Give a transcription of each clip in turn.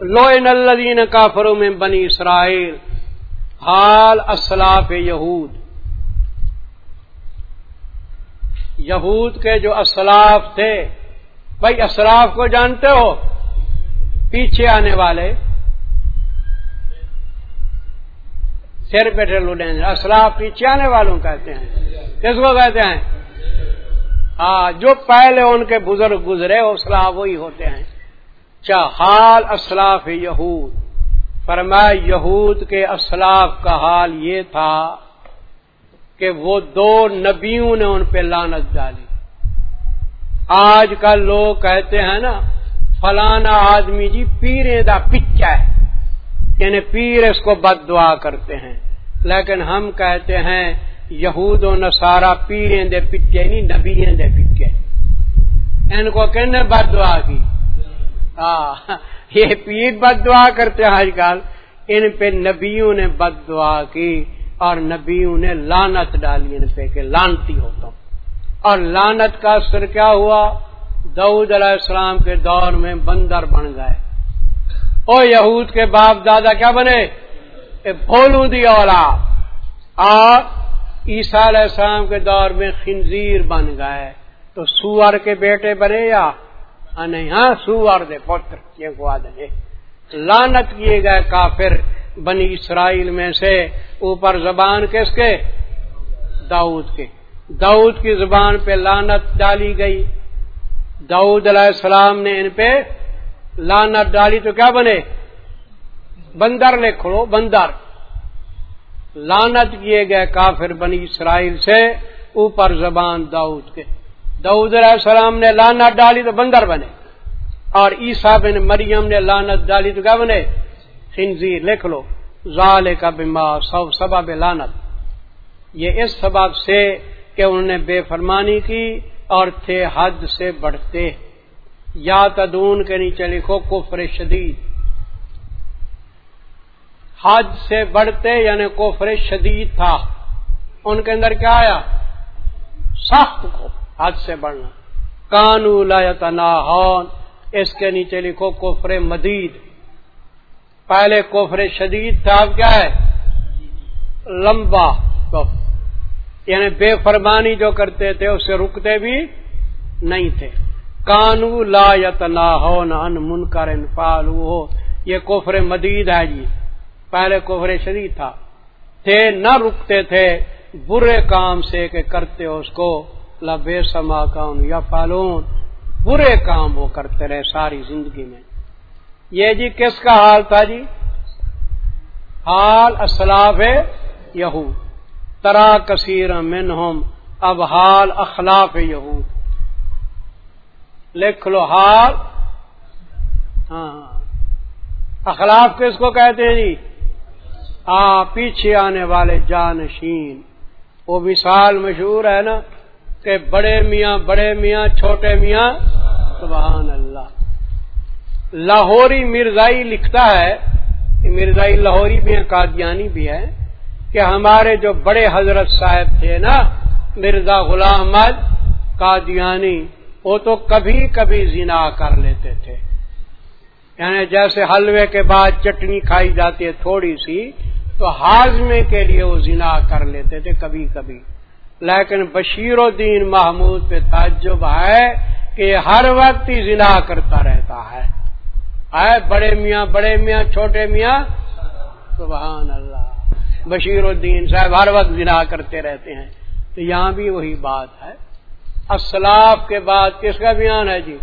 Lion الدین کافروں میں بنی اسرائیل۔ حال اسلاف یہود۔ یہود کے جو اسلاف تھے، بھائی اسلاف کو جانتے ہو؟ پیچھے آنے والے۔ سر پہ لوڈیں اسلاف پیچھے آنے والوں کہتے ہیں۔ کس کو کہتے ہیں؟ ہاں جو پہلے ان کے بزرگ گزرے، اسلاف وہی ہوتے ہیں۔ حال اسلاف یہود۔ فرمایا یہود کے اسلاف کا حال یہ تھا کہ وہ دو نبیوں نے ان پہ لانت ڈالی۔ آج کل لوگ کہتے ہیں نا، فلانا آدمی جی پیرے دا پچا ہے۔ یعنی پیر اس کو بد دعا کرتے ہیں۔ لیکن ہم کہتے ہیں، یہود و نسارا پیریں دے پچے نہیں نبی دے پچے ان کو کہنے بد دعا کی؟ ہاں، یہ پیر بد دعا کرتے ہیں آج کل۔ ان پہ نبیوں نے بد دعا کی اور نبیوں نے لانت ڈالی ان پہ کہ لانتی ہوتا اور لانت کا اثر کیا ہوا؟ دعود علیہ السلام کے دور میں بندر بن گئے۔ او یہود کے باپ دادا کیا بنے؟ بھولو دی اولا اور عیسیٰ علیہ السلام کے دور میں خنزیر بن گئے۔ تو سور کے بیٹے بنے یا نہیں ہاں سور دے پتر یہ کو دیں لانت کیے گئے کافر بنی اسرائیل میں سے۔ اوپر زبان کس کے؟ داؤد کے۔ داؤد کی زبان پہ لانت ڈالی گئی۔ داؤد علیہ السلام نے ان پہ لانت ڈالی تو کیا بنے؟ بندر لکھو بندر۔ لانت کیے گئے کافر بنی اسرائیل سے اوپر زبان داؤد کے۔ دعود علیہ السلام نے لانت ڈالی تو بندر بنے۔ اور عیسا بن مریم نے لانت ڈالی تو کیا بنے؟ خنزیر۔ لکھ لو۔ ظال کا بیمار سب سبب لانت یہ اس سبب سے کہ انہوں نے بے فرمانی کی اور تھے حد سے بڑھتے۔ یا تدون کے نیچے لکھو کفر شدید۔ حد سے بڑھتے یعنی کفر شدید تھا۔ ان کے اندر کیا آیا؟ سخت کو۔ حد سے بڑھنا۔ کانو لنا اس کے نیچے لکھو کوفر مدید۔ پہلے کوفر شدید تھا، اب کیا ہے؟ لمبا۔ یعنی بے فرمانی جو کرتے تھے اسے رکتے بھی نہیں تھے۔ کانو لا یتنا ہو نہ من کر ہو یہ کوفر مدید ہے جی۔ پہلے کوفر شدید تھا۔ تھے، نہ رکتے تھے۔ برے کام سے کہ کرتے اس کو۔ لبے سما کام یا فالون برے کام وہ کرتے رہے ساری زندگی میں۔ یہ جی کس کا حال تھا جی؟ حال اسلاف یہو ترا کثیر من اب حال اخلاف یہود۔ لکھ لو حال۔ ہاں۔ اخلاف کس کو کہتے ہیں جی؟ آ، پیچھے آنے والے جانشین۔ وہ مثال مشہور ہے نا؟ کہ بڑے میاں بڑے میاں، چھوٹے میاں، سبحان اللہ۔ لاہوری مرزائی لکھتا ہے مرزائی لاہوری بھی ہے قادیانی بھی ہے کہ ہمارے جو بڑے حضرت صاحب تھے نا، مرزا غلام احمد قادیانی، وہ تو کبھی کبھی زنا کر لیتے تھے۔ یعنی جیسے حلوے کے بعد چٹنی کھائی جاتی ہے تھوڑی سی، تو ہاضمے کے لیے وہ زنا کر لیتے تھے کبھی کبھی۔ لیکن بشیر الدین محمود پہ تعجب ہے کہ ہر وقت ہی زنا کرتا رہتا ہے۔ آئے بڑے میاں بڑے میاں، چھوٹے میاں؟ سبحان اللہ۔ بشیر الدین صاحب ہر وقت زنا کرتے رہتے ہیں۔ تو یہاں بھی وہی بات ہے۔ اسلاف کے بعد کس کا بیان ہے جی؟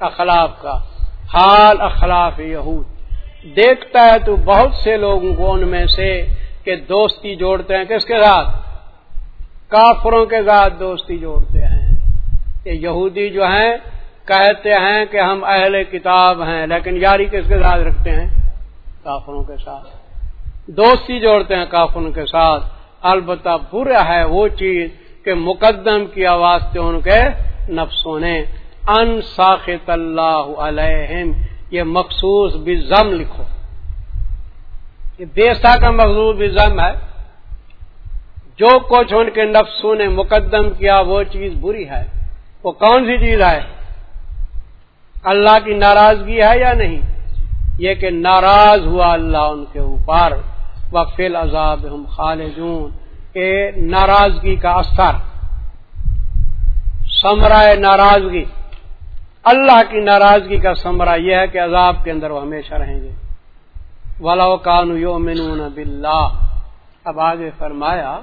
اخلاف کا۔ حال اخلاف یہود۔ دیکھتا ہے تو بہت سے لوگوں کو ان میں سے کہ دوستی جوڑتے ہیں۔ کس کے ساتھ؟ کافروں کے ساتھ دوستی جوڑتے ہیں۔ یہ یہودی جو ہیں، کہتے ہیں کہ ہم اہل کتاب ہیں، لیکن یاری کس کے ساتھ رکھتے ہیں؟ کافروں کے ساتھ۔ دوستی جوڑتے ہیں کافروں کے ساتھ۔ البتہ برا ہے وہ چیز کہ مقدم کی آواز سے ان کے نفسوں نے ان ساخت اللہ علیہم، یہ مخصوص بزم لکھو۔ یہ بیسا کا مخصوص بزم ہے۔ جو کچھ ان کے نفسوں نے مقدم کیا، وہ چیز بری ہے۔ وہ کون سی چیز ہے؟ اللہ کی ناراضگی ہے یا نہیں؟ یہ کہ ناراض ہوا اللہ ان کے اوپر۔ وقفل عذاب ہم خالدون۔ کہ ناراضگی کا اثر سمرائے ناراضگی۔ اللہ کی ناراضگی کا سمرا یہ ہے کہ عذاب کے اندر وہ ہمیشہ رہیں گے۔ ولا کان یومنون باللہ اب آگے فرمایا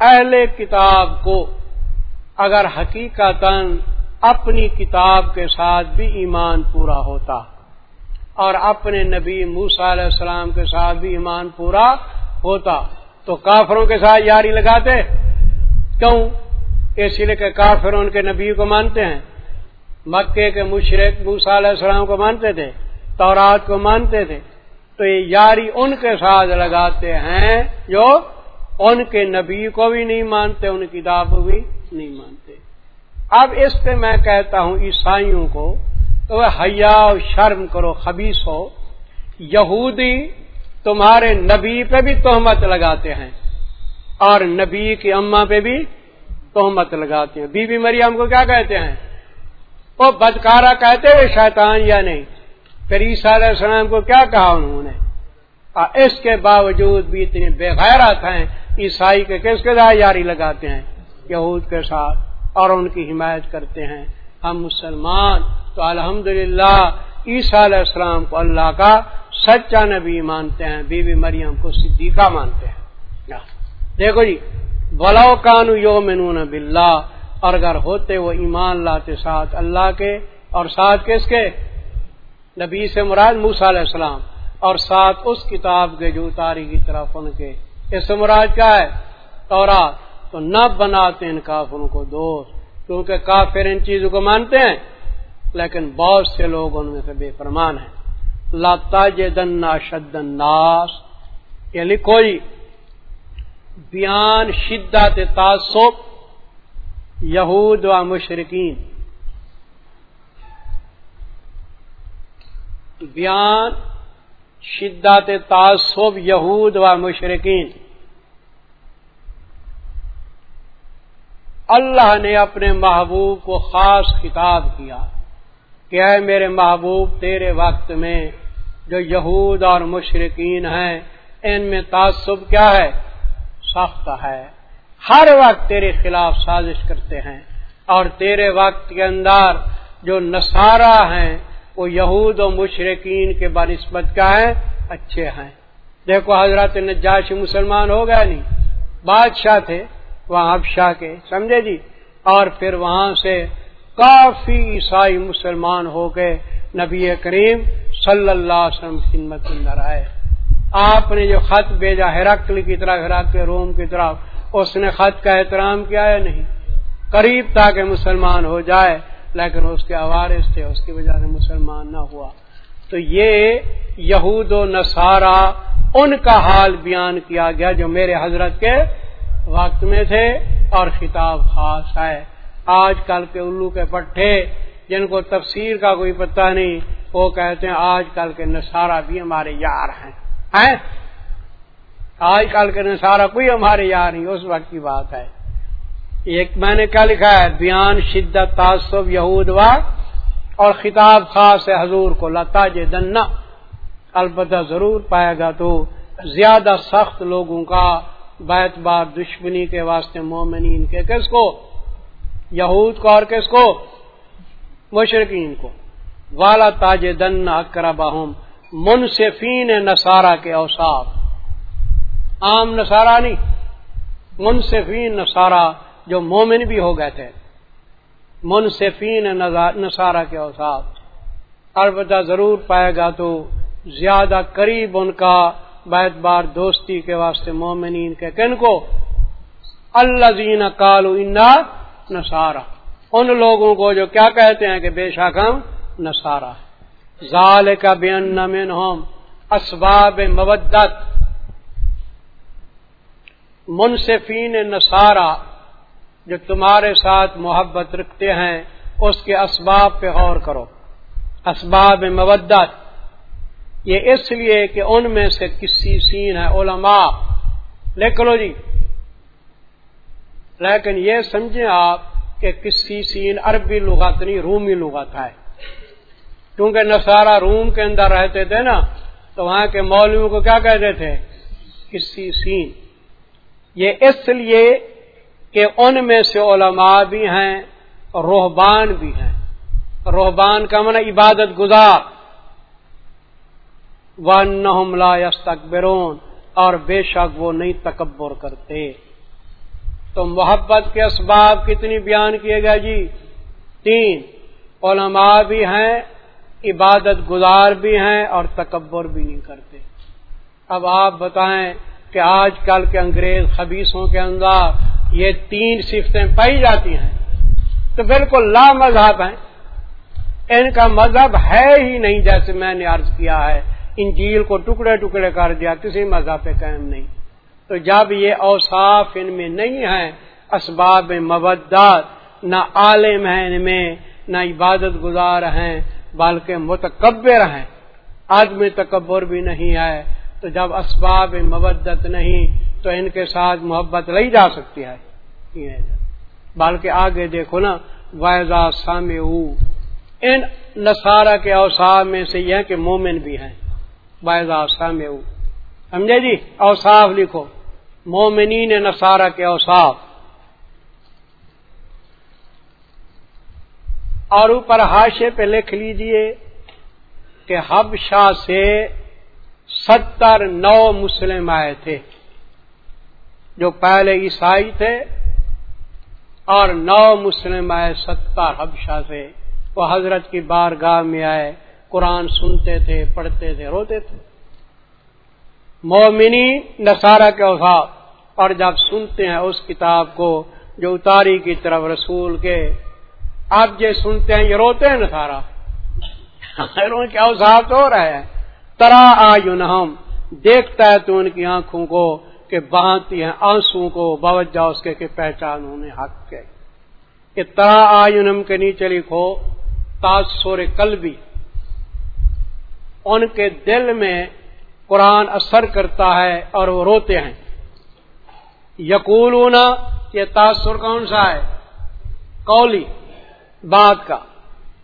اہل کتاب کو اگر حقیقت اپنی کتاب کے ساتھ بھی ایمان پورا ہوتا اور اپنے نبی موسا علیہ السلام کے ساتھ بھی ایمان پورا ہوتا، تو کافروں کے ساتھ یاری لگاتے؟ کیوں؟ اس لیے کہ کافر ان کے نبی کو مانتے ہیں۔ مکے کے مشرق موسا علیہ السلام کو مانتے تھے، تورات کو مانتے تھے۔ تو یہ یاری ان کے ساتھ لگاتے ہیں جو ان کے نبی کو بھی نہیں مانتے، ان کی کتاب کو بھی نہیں مانتے۔ اب اس پہ میں کہتا ہوں، عیسائیوں کو تو حیا شرم کرو، خبیص ہو۔ یہودی تمہارے نبی پہ بھی تہمت لگاتے ہیں اور نبی کی اما پہ بھی تہمت لگاتے ہیں۔ بی بی مریم کو کیا کہتے ہیں؟ وہ بدکارا کہتے ہیں، شیطان یا نہیں؟ پھر عیسیٰ علیہ السلام کو کیا کہا انہوں نے؟ اس کے باوجود بھی اتنے بے غیرت ہیں۔ عیسائی کے کس کے ساتھ یاری لگاتے ہیں؟ یہود کے ساتھ اور ان کی حمایت کرتے ہیں۔ ہم مسلمان تو الحمدللہ عیسیٰ علیہ السلام کو اللہ کا سچا نبی مانتے ہیں، بی بی مریم کو صدیقہ مانتے ہیں۔ دیکھو جی بلاؤ کانو یو منون بلّہ اور اگر ہوتے وہ ایمان لاتے ساتھ اللہ کے، اور ساتھ کس کے؟ نبی سے مراد موسا علیہ السلام، اور ساتھ اس کتاب کے جو اتاری کی طرف ان کے۔ اس سے مراد کیا ہے تورات۔ تو نہ بناتے ان کافروں کو دوست، کیونکہ کافر ان چیزوں کو مانتے ہیں، لیکن بہت سے لوگ ان میں سے بے فرمان ہیں۔ لتا جنا شد ناس یہ لکھو جی یعنی بیان، شدت، تعصب یہود و مشرقین بیان شدت تعصب یہود و مشرقین اللہ نے اپنے محبوب کو خاص خطاب کیا کہ اے میرے محبوب، تیرے وقت میں جو یہود اور مشرقین ہیں، ان میں تعصب کیا ہے؟ سخت ہے۔ ہر وقت تیرے خلاف سازش کرتے ہیں اور تیرے وقت کے اندر جو نصارہ ہیں وہ یہود و مشرقین کے بنسبت کیا ہے، اچھے ہیں۔ دیکھو حضرت نجاشی مسلمان ہو گیا نہیں، بادشاہ تھے وہاں ابشاہ کے، سمجھے جی؟ اور پھر وہاں سے کافی عیسائی مسلمان ہو کے نبی کریم صلی اللہ علیہ وسلم خدمت اندر آئے۔ آپ نے جو خط بھیجا ہرکل کی طرف ہرکل روم کی طرف اس نے خط کا احترام کیا ہے نہیں؟ قریب تھا کہ مسلمان ہو جائے۔ لیکن اس کے عوارث تھے، اس کی وجہ سے مسلمان نہ ہوا۔ تو یہ یہود و نصارہ، ان کا حال بیان کیا گیا جو میرے حضرت کے وقت میں تھے اور خطاب خاص ہے۔ آج کل کے الو کے پٹھے، جن کو تفسیر کا کوئی پتہ نہیں، وہ کہتے ہیں آج کل کے نصارہ بھی ہمارے یار ہیں۔ آج کل کے سارا کوئی ہمارے یار نہیں، اس وقت کی بات ہے۔ ایک میں نے کیا لکھا ہے؟ بیان، شدت، تعصب، یہود و اور خطاب خاص ہے حضور کو لتا دنا البتہ ضرور پائے گا تو زیادہ سخت لوگوں کا بیت بار دشمنی کے واسطے مومنین کے کس کو؟ یہود کو اور کس کو؟ مشرقین کو۔ والا تاج دن اکربا منصفین نصارہ کے اوساف عام نصارہ نہیں، منصفین نصارہ جو مومن بھی ہو گئے تھے۔ منصفین نصارہ کے اوساف البتہ ضرور پائے گا تو زیادہ قریب ان کا بیت بار دوستی کے واسطے مومنین کے کن کو؟ اللہ زین کالو انا نسارا ان لوگوں کو جو کیا کہتے ہیں کہ بے شک ہم نسارا ظال کا بے ان اسباب مبدت منصفین نصارہ جو تمہارے ساتھ محبت رکھتے ہیں، اس کے اسباب پہ غور کرو۔ اسباب مودت۔ یہ اس لیے کہ ان میں سے کسی سین ہے علماء۔ لکھ لو جی۔ لیکن یہ سمجھیں آپ کہ کسی سین عربی لغت نہیں، رومی لغت ہے۔ کیونکہ نسارا روم کے اندر رہتے تھے نا، تو وہاں کے مولویوں کو کیا کہتے تھے؟ کسی سین۔ یہ اس لیے کہ ان میں سے علماء بھی ہیں اور روحبان بھی ہیں۔ روحبان کا من عبادت گزار۔ ون لا یستکبرون اور بے شک وہ نہیں تکبر کرتے۔ تو محبت کے اسباب کتنی بیان کیے گئے جی؟ تین۔ علماء بھی ہیں، عبادت گزار بھی ہیں اور تکبر بھی نہیں کرتے۔ اب آپ بتائیں کہ آج کل کے انگریز خبیصوں کے اندر یہ تین صفتیں پائی جاتی ہیں تو بالکل لا مذہب ہیں۔ ان کا مذہب ہے ہی نہیں جیسے میں نے عرض کیا ہے۔ انجیل کو ٹکڑے ٹکڑے کر دیا، کسی مذہب پہ قائم نہیں۔ تو جب یہ اوصاف ان میں نہیں ہے اسباب مبدات نہ عالم ہیں ان میں، نہ عبادت گزار ہیں، بلکہ متکبر ہیں۔ آدمی تکبر بھی نہیں ہے۔ تو جب اسباب مبدت نہیں تو ان کے ساتھ محبت لئی جا سکتی ہے۔ بلکہ آگے دیکھو نا وائزا سام ان نصارہ کے اوساف میں سے یہ کہ مومن بھی ہیں۔ وائزا سام سمجھے جی؟ اوصاف لکھو۔ مومنین نصارہ کے اوصاف۔ اور اوپر حاشے پہ لکھ لیجیے کہ حبشاہ سے ستر نو مسلم آئے تھے۔ جو پہلے عیسائی تھے اور نو مسلم آئے ستر حبشاہ سے، وہ حضرت کی بارگاہ میں آئے، قرآن سنتے تھے، پڑھتے تھے، روتے تھے۔ مومنی نصارہ کے اوساف اور جب سنتے ہیں اس کتاب کو جو اتاری کی طرف رسول کے، آپ یہ سنتے ہیں، یہ روتے ہیں نسارا کیا اوساف تو ہو رہا ہے ترا آن ہم دیکھتا ہے تو ان کی آنکھوں کو کہ بہانتی ہیں آنسو کو باوجہ اس کے کہ پہچان انہیں حق کے۔ کہ آئنم کے نیچے لکھو تاثر قلبی۔ ان کے دل میں قرآن اثر کرتا ہے اور وہ روتے ہیں۔ یقولون، یہ تاثر کون سا ہے؟ قولی، بات کا۔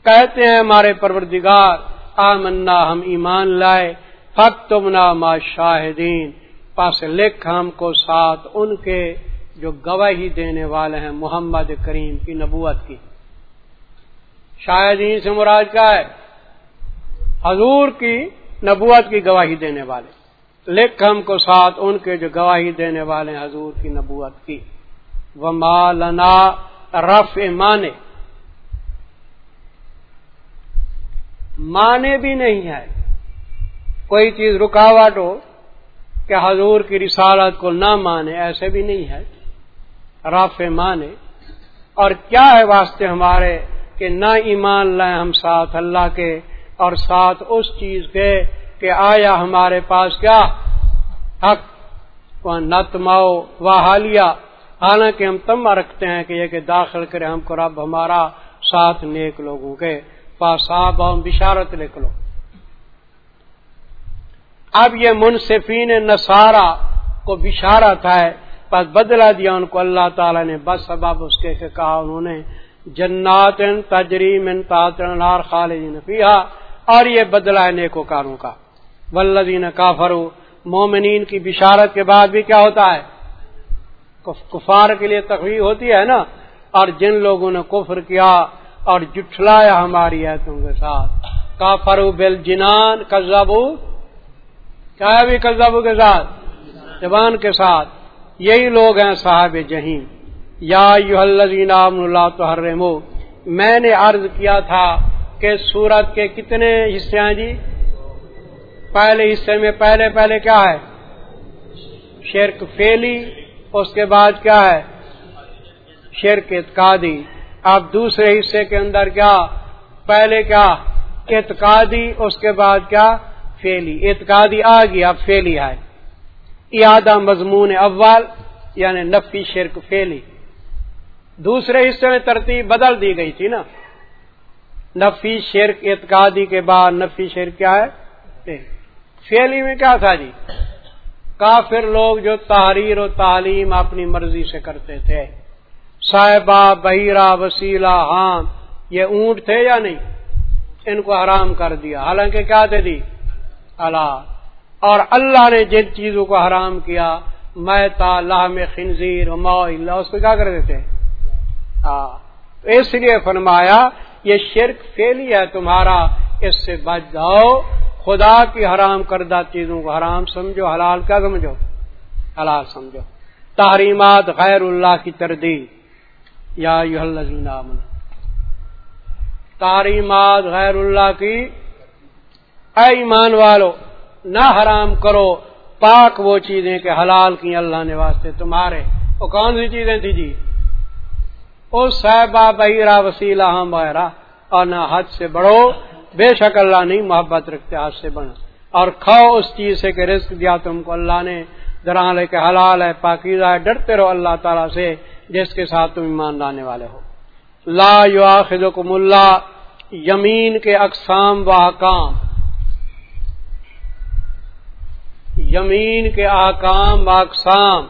کہتے ہیں ہمارے پروردگار، آمنا ہم ایمان لائے فق تم ما شاہدین۔ پاس لکھ ہم کو ساتھ ان کے جو گواہی دینے والے ہیں محمد کریم کی نبوت کی۔ شاہدین سے مراد کا ہے۔ حضور کی نبوت کی گواہی دینے والے۔ لکھ ہم کو ساتھ ان کے جو گواہی دینے والے ہیں حضور کی نبوت کی۔ وہ مالنا رف مانے مانے بھی نہیں ہے۔ کوئی چیز رکاوٹ ہو۔ کہ حضور کی رسالت کو نہ مانے، ایسے بھی نہیں ہے۔ راف مانے۔ اور کیا ہے واسطے ہمارے کہ نہ ایمان لائیں ہم ساتھ اللہ کے اور ساتھ اس چیز کے کہ آیا ہمارے پاس کیا؟ حق۔ نتماؤ و حالیہ۔ حالانکہ ہم تما رکھتے ہیں کہ یہ کہ داخل کرے ہم کو رب ہمارا ساتھ نیک لوگوں کے پاساب بشارت لکھ لو۔ اب یہ منصفین نصارہ کو بشارت ہے، پس بدلا دیا ان کو اللہ تعالی نے۔ بس سبب اس کے کہا انہوں نے جنات تجریم نار خالدین فیہا۔ اور یہ بدلا ہے نیکو کاروں کا۔ ولدین کافرو مومنین کی بشارت کے بعد بھی کیا ہوتا ہے؟ کفار کے لیے تقریب ہوتی ہے نا۔ اور جن لوگوں نے کفر کیا اور جٹلایا ہماری ایتوں کے ساتھ۔ کافرو بل جنان کزابو کیا بھی کزابو کے ساتھ زبان کے ساتھ، یہی لوگ ہیں صاحب جہین یا یو اللہ تو میں نے عرض کیا تھا کہ سورت کے کتنے حصے ہیں جی؟ پہلے حصے میں پہلے پہلے کیا ہے؟ شرک فیلی اس کے بعد کیا ہے؟ شرک اتقادی اب دوسرے حصے کے اندر کیا؟ پہلے کیا؟ اعتقادی، اس کے بعد کیا؟ فیلی اعتقادی آ گئی، اب فیلی آئے۔ یادہ مضمون اول یعنی نفی شرک فیلی دوسرے حصے میں ترتیب بدل دی گئی تھی نا۔ نفی شرک، اعتقادی کے بعد نفی شرک کیا ہے؟ فیلی میں کیا تھا جی؟ کافر لوگ جو تحریر و تعلیم اپنی مرضی سے کرتے تھے۔ صاحبہ بہیرا وسیلہ ہاں یہ اونٹ تھے یا نہیں؟ ان کو حرام کر دیا۔ حالانکہ کیا دے دی جی؟ اللہ اور اللہ نے جن چیزوں کو حرام کیا میں تا میں خنزیر ما اللہ، اس کو کیا کر دیتے؟ اس لیے فرمایا، یہ شرک فیلی ہے تمہارا، اس سے بچ جاؤ، خدا کی حرام کردہ چیزوں کو حرام سمجھو، حلال کیا سمجھو؟ حلال سمجھو۔ تحریمات غیر اللہ کی تردید۔ یا تعریمات غیر اللہ کی اے ایمان والو، نہ حرام کرو۔ پاک وہ چیزیں کہ حلال کی اللہ نے واسطے تمہارے۔ وہ کون سی چیزیں تھی جی؟ او صاحبہ بہیرا وسیلہ ہاں ہم بہرا اور نہ حد سے بڑھو، بے شک اللہ نہیں محبت رکھتے، حد سے بڑھو۔ اور کھاؤ اس چیز سے کہ رزق دیا تم کو اللہ نے۔ ذرا لے کے حلال ہے، پاکیزہ ہے، ڈرتے رہو اللہ تعالیٰ سے، جس کے ساتھ تم ایمان لانے والے ہو۔ لا یو اللہ، یمین کے اقسام و حکام یمین کے آکام و اقسام۔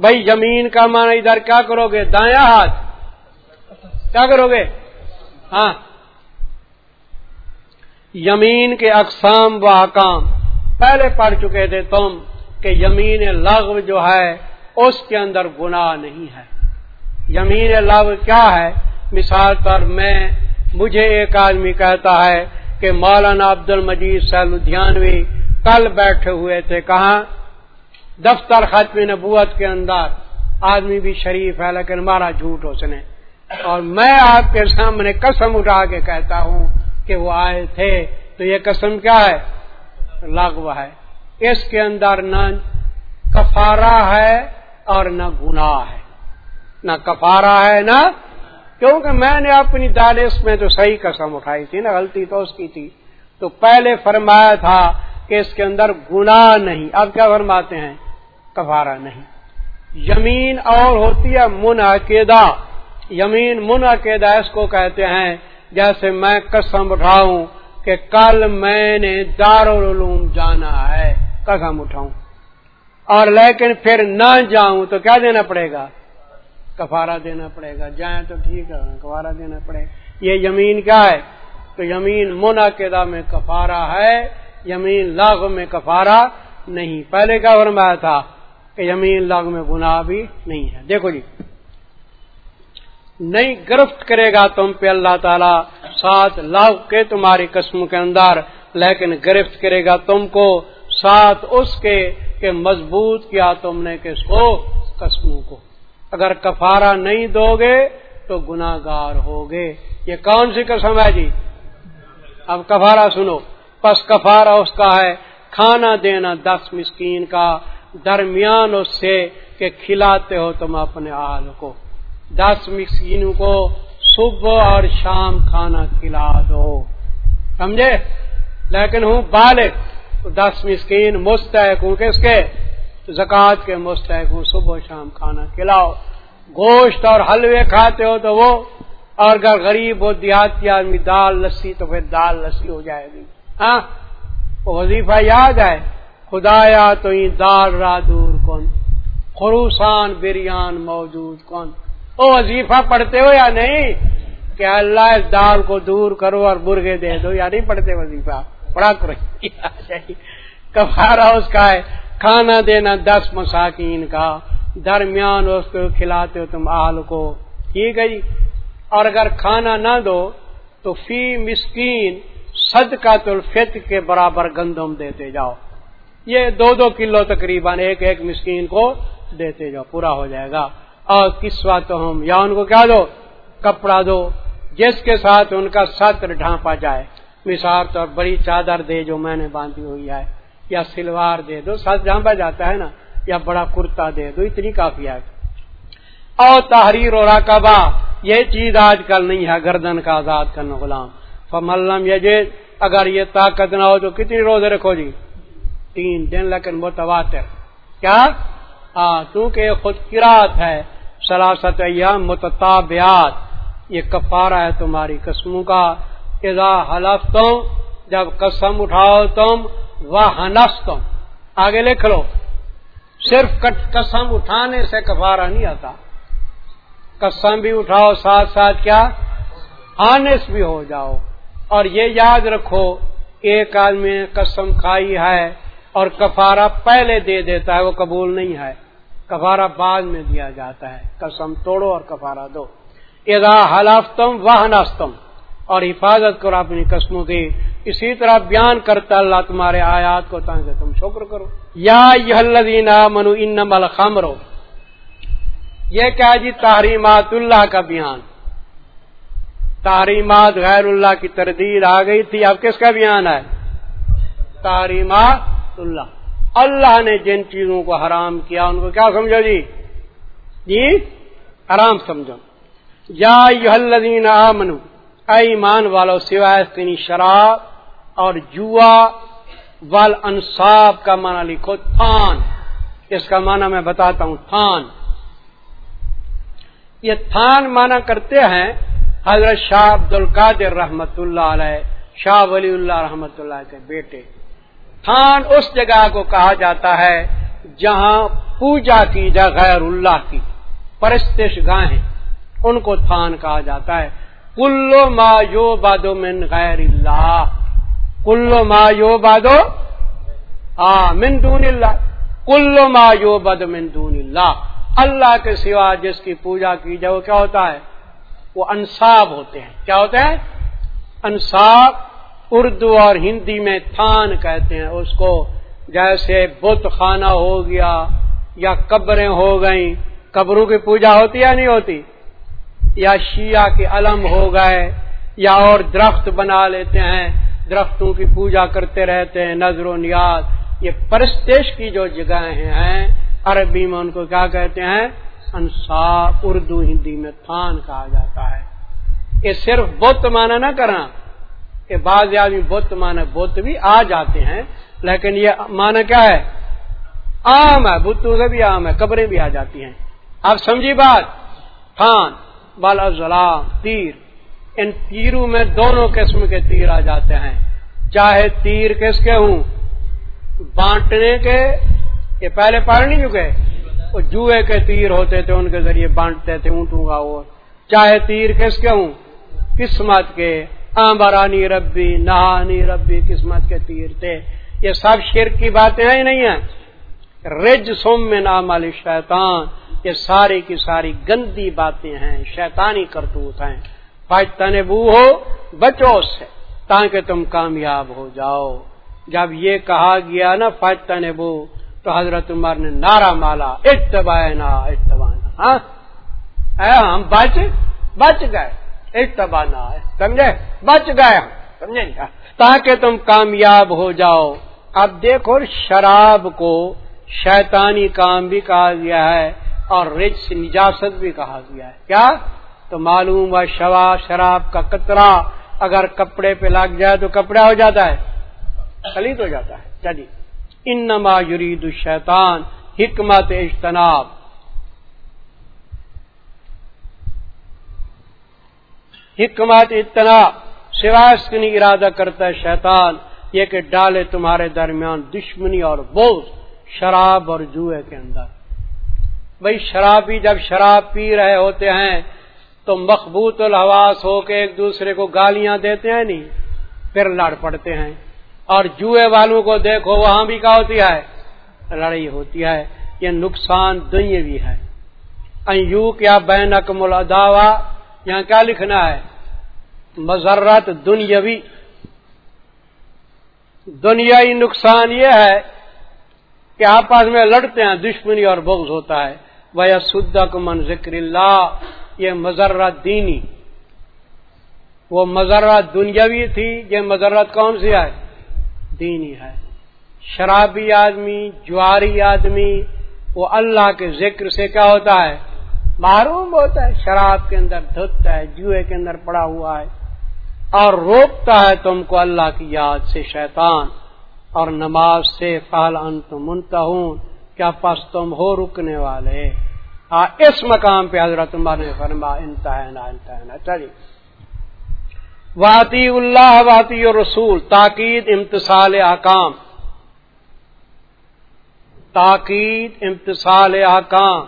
بھائی زمین کا معنی ادھر کیا کرو گے دایا ہاتھ۔ کیا کرو گے ہاں۔ یمین کے اقسام و احکام پہلے پڑھ چکے تھے تم کہ یمین لغو جو ہے، اس کے اندر گناہ نہیں ہے۔ یمین لغو کیا ہے؟ مثال پر میں مجھے ایک آدمی کہتا ہے کہ مولانا عبد المجید سیلودھیانوی کل بیٹھے ہوئے تھے، کہاں؟ دفتر ختم نبوت کے اندر۔ آدمی بھی شریف ہے، لیکن مارا جھوٹ اس نے۔ اور میں آپ کے سامنے قسم اٹھا کے کہتا ہوں کہ وہ آئے تھے۔ تو یہ قسم کیا ہے؟ لغو ہے۔ اس کے اندر نہ کفارہ ہے اور نہ گناہ ہے۔ نہ کفارہ ہے، نہ۔ کیونکہ میں نے اپنی دالس میں تو صحیح قسم اٹھائی تھی نا غلطی تو اس کی تھی۔ تو پہلے فرمایا تھا کہ اس کے اندر گناہ نہیں۔ اب کیا فرماتے ہیں؟ کفارہ نہیں۔ یمین اور ہوتی ہے منعقدہ۔ یمین منعقدہ اس کو کہتے ہیں، جیسے میں قسم اٹھاؤں کہ کل میں نے دارالعلوم جانا ہے، قسم اٹھاؤں۔ اور لیکن پھر نہ جاؤں تو کیا دینا پڑے گا؟ کفارہ دینا پڑے گا۔ جائیں تو ٹھیک ہے، کفارہ دینا پڑے۔ گا یہ یمین کیا ہے؟ تو یمین منعقدہ میں کفارہ ہے۔ یمین لاغ میں کفارہ نہیں۔ پہلے کیا فرمایا تھا کہ یمین لاغ میں گناہ بھی نہیں ہے۔ دیکھو جی۔ نہیں گرفت کرے گا تم پہ اللہ تعالی، ساتھ لاغ کے تمہاری قسم کے اندر، لیکن گرفت کرے گا تم کو، ساتھ اس کے کہ مضبوط کیا تم نے کہ سو قسموں کو۔ اگر کفارہ نہیں دو گے تو گناگار ہوگے۔ یہ کون سی قسم ہے جی؟ اب کفارہ سنو۔ پس کفارہ اس کا ہے، کھانا دینا دس مسکین کا، درمیان اس سے کہ کھلاتے ہو تم اپنے آل کو۔ دس مسکینوں کو صبح اور شام کھانا کھلا دو۔ سمجھے؟ لیکن ہوں بالغ۔ دس مسکین مستحق ہوں کس کے؟ زکوٰۃ کے مستحق ہوں۔ صبح شام کھانا کھلاؤ۔ گوشت اور حلوے کھاتے ہو تو وہ، اور اگر غریب ہو، دیہاتی آدمی دال لسی تو پھر دال لسی ہو جائے گی۔ ہاں؟ وظیفہ یاد ہے۔ خدایا تو دال را دور کون خروسان بریان موجود کون وہ وظیفہ پڑھتے ہو یا نہیں؟ کہ اللہ اس دال کو دور کرو اور برگے دے دو۔ یا نہیں پڑھتے وظیفہ؟ پڑا کرو کفارا اس کا ہے۔ کھانا دینا دس مساکین کا۔ درمیان اس کو کھلاتے ہو تم آل کو۔ ٹھیک ہے جی؟ اور اگر کھانا نہ دو تو فی مسکین صدقہ الفت کے برابر گندم دیتے جاؤ۔ یہ دو دو کلو تقریباً ایک ایک مسکین کو دیتے جاؤ، پورا ہو جائے گا۔ اور کس بات ہم، یا ان کو کیا دو؟ کپڑا دو۔ جس کے ساتھ ان کا ستر ڈھانپا جائے۔ مثال طور بڑی چادر دے جو میں نے باندھی ہوئی ہے، یا سلوار دے دو، ساتھ ڈھانپا جاتا ہے نا، یا بڑا کرتا دے دو، اتنی کافی ہے۔ اور تحریر اور رقبہ، یہ چیز آج کل نہیں ہے، گردن کا آزاد کرنا غلام۔ فملم یجید اگر یہ طاقت نہ ہو تو کتنی روزے رکھو جی؟ تین دن لیکن متواتر۔ کیا؟ ہاں کیونکہ خود کراط ہے سلاست ایام متتابعات۔ یہ کفارہ ہے تمہاری قسموں کا۔ اذا حلف تم جب قسم اٹھاؤ تم وہ ہنس تم آگے لکھ لو۔ صرف قسم اٹھانے سے کفارہ نہیں آتا۔ قسم بھی اٹھاؤ ساتھ ساتھ کیا؟ آنس بھی ہو جاؤ۔ اور یہ یاد رکھو، ایک آدمی نے قسم کھائی ہے اور کفارہ پہلے دے دیتا ہے، وہ قبول نہیں ہے۔ کفارہ بعد میں دیا جاتا ہے۔ قسم توڑو اور کفارہ دو۔ ادا حلافتم واہ ناستم اور حفاظت کرو اپنی قسموں کی۔ اسی طرح بیان کرتا اللہ تمہارے آیات کو تاکہ تم شکر کرو۔ یا یہ منو ان مل خمرو یہ کیا جی تحریمات اللہ کا بیان۔ تحریمات غیر اللہ کی تردید آ گئی تھی۔ اب کس کا بیان ہے؟ تحریمات اللہ۔ اللہ نے جن چیزوں کو حرام کیا، ان کو کیا سمجھو جی؟ جی؟ حرام سمجھو۔ یا یادین منو ایمان والو، سوائے شراب اور جوا وال انصاب کا معنی لکھو تھان۔ اس کا معنی میں بتاتا ہوں، تھان۔ یہ تھان مانا کرتے ہیں حضرت شاہ عبد القادر رحمت اللہ علیہ، شاہ ولی اللہ رحمت اللہ کے بیٹے۔ تھان اس جگہ کو کہا جاتا ہے جہاں پوجا کی جا غیر اللہ کی۔ پرستش گاہیں، ان کو تھان کہا جاتا ہے۔ کلو ما یو بادو من غیر اللہ۔ کلو ما یو بادو من دون اللہ۔ کلو ما یو بد من دون اللہ۔ اللہ کے سوا جس کی پوجا کی جائے وہ کیا ہوتا ہے؟ وہ انصاب ہوتے ہیں۔ کیا ہوتے ہیں انصاب اردو اور ہندی میں تھان کہتے ہیں۔ اس کو جیسے بت خانہ ہو گیا یا قبریں ہو گئیں۔ قبروں کی پوجا ہوتی یا نہیں ہوتی؟ یا شیعہ کے علم ہو گئے یا اور درخت بنا لیتے ہیں۔ درختوں کی پوجا کرتے رہتے ہیں۔ نظر و نیاز۔ یہ پرستش کی جو جگہیں ہیں، عربی میں ان کو کیا کہتے ہیں؟ انسا اردو ہندی میں تھان کہا جاتا ہے۔ یہ صرف بت مانا نہ کرنا کہ بعض آدمی بت مانا بت بھی آ جاتے ہیں، لیکن یہ مانا کیا ہے؟ عام ہے، بتوں سے بھی عام ہے، قبریں بھی آ جاتی ہیں۔ آپ سمجھی بات، تھان بالا تیر، ان تیروں میں دونوں قسم کے تیر آ جاتے ہیں۔ چاہے تیر کس کے ہوں؟ بانٹنے کے، یہ پہلے پڑھ نہیں چکے جوئے کے تیر ہوتے تھے، ان کے ذریعے بانٹتے تھے اونٹوں کا وہ چاہے تیر کس کے ہوں؟ قسمت کے۔ آمبرانی ربی، نہانی ربی، قسمت کے تیر تھے۔ یہ سب شرک کی باتیں ہیں نہیں ہیں؟ رج سوم میں نام علی شیطان۔ یہ ساری کی ساری گندی باتیں ہیں، شیطانی کرتوت ہیں۔ تن بو ہو، بچو سے، تاکہ تم کامیاب ہو جاؤ۔ جب یہ کہا گیا نا تن بو تو حضرت عمر نے نارا مالا اتباع نا اتباع ہاں ہم بچ بچ گئے اتبا نا سمجھے؟ بچ گئے ہم، سمجھے تاکہ تم کامیاب ہو جاؤ۔ اب دیکھو شراب کو شیطانی کام بھی کہا گیا ہے اور رج نجاست بھی کہا گیا ہے۔ کیا؟ تو معلوم ہے شوا شراب کا قطرہ اگر کپڑے پہ لگ جائے تو کپڑا ہو جاتا ہے، خلید ہو جاتا ہے۔ چلیے۔ انما یرید الشیطان، حکمت اجتناب۔ حکمت اجتناب، سوائے ارادہ کرتا ہے شیطان، یہ کہ ڈالے تمہارے درمیان دشمنی اور بوجھ شراب اور جوئے کے اندر۔ بھائی شرابی جب شراب پی رہے ہوتے ہیں، تو مقبوط الحواس ہو کے ایک دوسرے کو گالیاں دیتے ہیں نہیں، پھر لڑ پڑتے ہیں۔ اور جوئے والوں کو دیکھو، وہاں بھی کیا ہوتی ہے؟ لڑائی ہوتی ہے، یہ نقصان دنیا بھی ہے۔ ایو کیا بین اکمل اداوا یہاں کیا لکھنا ہے؟ مذرت دنیاوی دنیائی نقصان یہ ہے کہ آپس میں لڑتے ہیں، دشمنی اور بغض ہوتا ہے۔ وہ سدک من ذکر اللہ یہ مذرت دینی۔ وہ مذرت دنیاوی تھی، یہ مذرت کون سی ہے؟ دینی ہے۔ شرابی آدمی، جواری آدمی، وہ اللہ کے ذکر سے کیا ہوتا ہے؟ معروم ہوتا ہے۔ شراب کے اندر دھوتا ہے، جوئے کے اندر پڑا ہوا ہے۔ اور روکتا ہے تم کو اللہ کی یاد سے شیطان۔ اور نماز سے فال ان تم منتا ہوں کیا پس تم ہو رکنے والے؟ ہاں اس مقام پہ حضرت عمر نے فرما انتہا انتہا چلیے۔ واطی اللہ واطی رسول تاکید امتصال احکام۔ تاکید امتصال احکام۔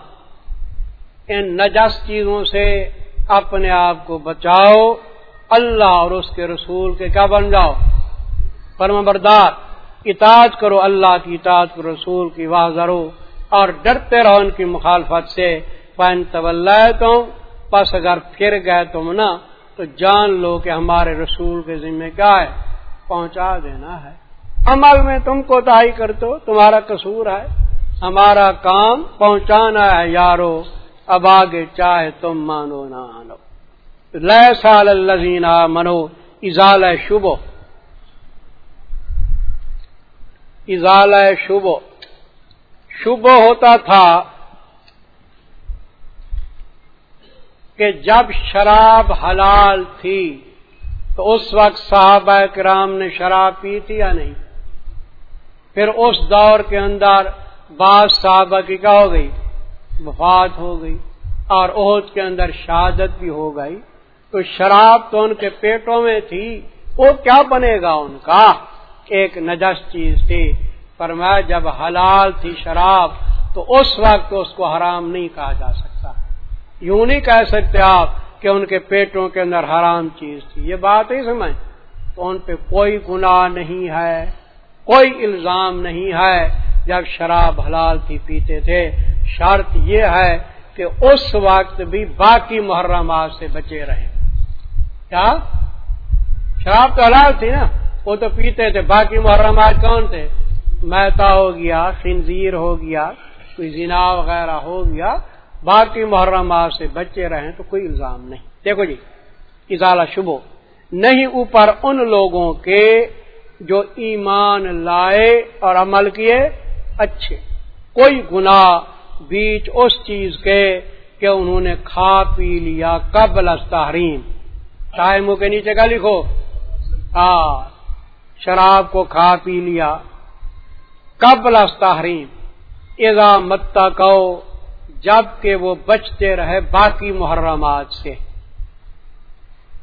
ان نجس چیزوں سے اپنے آپ کو بچاؤ، اللہ اور اس کے رسول کے کیا بن جاؤ؟ فرم بردار اطاعت کرو، اللہ کی اطاعت کرو، رسول کی واہ ضرو اور ڈرتے رہو ان کی مخالفت سے۔ پین طول تم پس اگر پھر گئے تم نا تو جان لو کہ ہمارے رسول کے ذمہ کیا ہے؟ پہنچا دینا ہے۔ عمل میں تم کو تائی کرتے ہو، تمہارا قصور ہے۔ ہمارا کام پہنچانا ہے، یارو۔ اب آگے چاہے تم مانو نہ آنو لہ سال اللہ منو ازال شبو ازال شبو شبو ہوتا تھا کہ جب شراب حلال تھی تو اس وقت صحابہ کرام نے شراب پی تھی یا نہیں؟ پھر اس دور کے اندر بعض صحابہ کی کیا ہو گئی؟ وفات ہو گئی اور عہد کے اندر شہادت بھی ہو گئی۔ تو شراب تو ان کے پیٹوں میں تھی، وہ کیا بنے گا ان کا؟ ایک نجس چیز تھی۔ پر میں جب حلال تھی شراب تو اس وقت اس کو حرام نہیں کہا جا سکتا۔ یوں نہیں کہہ سکتے آپ کہ ان کے پیٹوں کے اندر حرام چیز تھی۔ یہ بات ہی سمجھ۔ تو ان پہ کوئی گناہ نہیں ہے، کوئی الزام نہیں ہے۔ جب شراب حلال تھی، پیتے تھے۔ شرط یہ ہے کہ اس وقت بھی باقی محرمات سے بچے رہے کیا؟ شراب تو حلال تھی نا۔ وہ تو پیتے تھے۔ باقی محرمات کون تھے؟ میتا ہو گیا، خنزیر ہو گیا، کوئی زنا وغیرہ ہو گیا۔ باقی محرمات سے بچے رہیں تو کوئی الزام نہیں۔ دیکھو جی اضالہ شبو نہیں اوپر ان لوگوں کے جو ایمان لائے اور عمل کیے اچھے۔ کوئی گنا بیچ اس چیز کے کہ انہوں نے کھا پی لیا قبل تحریم۔ منہ کے نیچے کا لکھو۔ ہاں شراب کو کھا پی لیا قبل تحریم۔ ایزا متا کو جبکہ وہ بچتے رہے باقی محرمات سے۔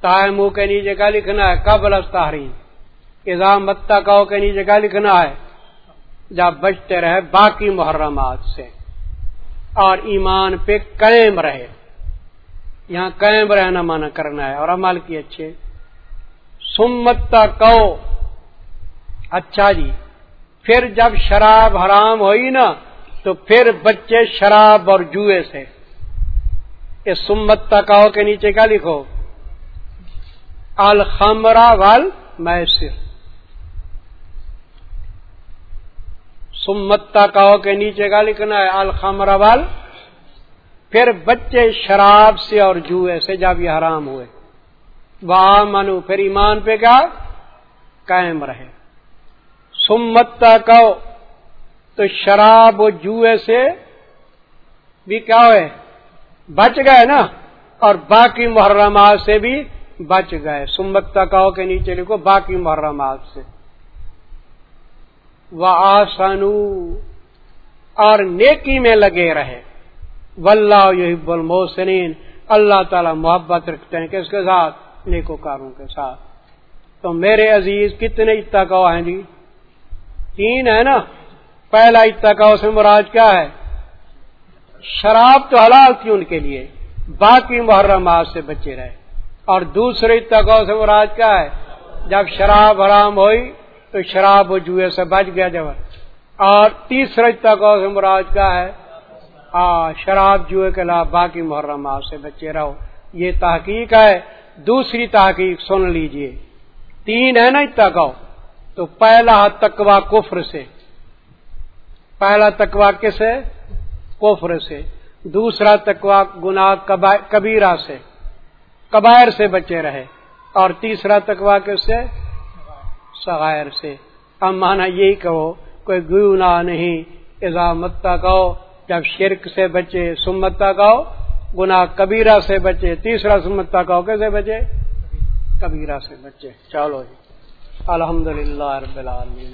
منہ کے نیچے کا لکھنا ہے قبل تحریم۔ ایزا متا کے نیچے کا لکھنا ہے جب بچتے رہے باقی محرمات سے۔ اور ایمان پہ قائم رہے۔ یہاں قائم رہنا مانا کرنا ہے اور عمل کی اچھے۔ سمتا کو اچھا جی پھر جب شراب حرام ہوئی نا تو پھر بچے شراب اور جوئے سے۔ یہ سمتا کہو کے نیچے کیا لکھو؟ الخمرا وال میسر سمتا کہو کے نیچے کا لکھنا ہے؟ الخمر وال۔ پھر بچے شراب سے اور جوئے سے جب یہ حرام ہوئے۔ وہ منو پھر ایمان پہ کیا؟ قائم رہے۔ سمتا کہو تو شراب و جوئے سے بھی کیا ہوئے؟ بچ گئے نا؟ اور باقی محرمات سے بھی بچ گئے۔ سمتا کہو کے نیچے لکھو، باقی محرمات سے۔ وہ آسانو اور نیکی میں لگے رہے۔ واللہ یحب المحسنین اللہ تعالی محبت رکھتے ہیں کس کے ساتھ؟ نیکوکاروں کے ساتھ۔ تو میرے عزیز، کتنے اتقاء ہیں جی؟ تین ہے نا؟ پہلا اتقاء سے مراد کیا ہے؟ شراب تو حلال تھی ان کے لیے، باقی محرمات سے بچے رہے۔ اور دوسرے اتقاء سے مراد کیا ہے؟ جب شراب حرام ہوئی تو شراب و جوئے سے بچ گیا جب۔ اور تیسرا اتقاء سے مراد کیا ہے؟ شراب جوئے کے علاوہ باقی محرمات سے بچے رہو۔ یہ تحقیق ہے۔ دوسری تحقیق سن لیجیے۔ تین ہے نا اتقاء تو پہلا تقوا کفر سے۔ پہلا تقوا کس ہے؟ کفر سے۔ دوسرا تقوا گنا کبیرہ سے۔ کبائر سے بچے رہے۔ اور تیسرا تقوا کس سے سغیر سے۔ اب مانا یہی کہو، کوئی گنا نہیں۔ ایزامتا کہو، جب شرک سے بچے سمتا کہو۔ گنا کبیرہ سے بچے، تیسرا سمتا کہو، کیسے بچے؟ کبیرہ سے بچے۔ چلو جی۔ الحمد للہ رب العالمین۔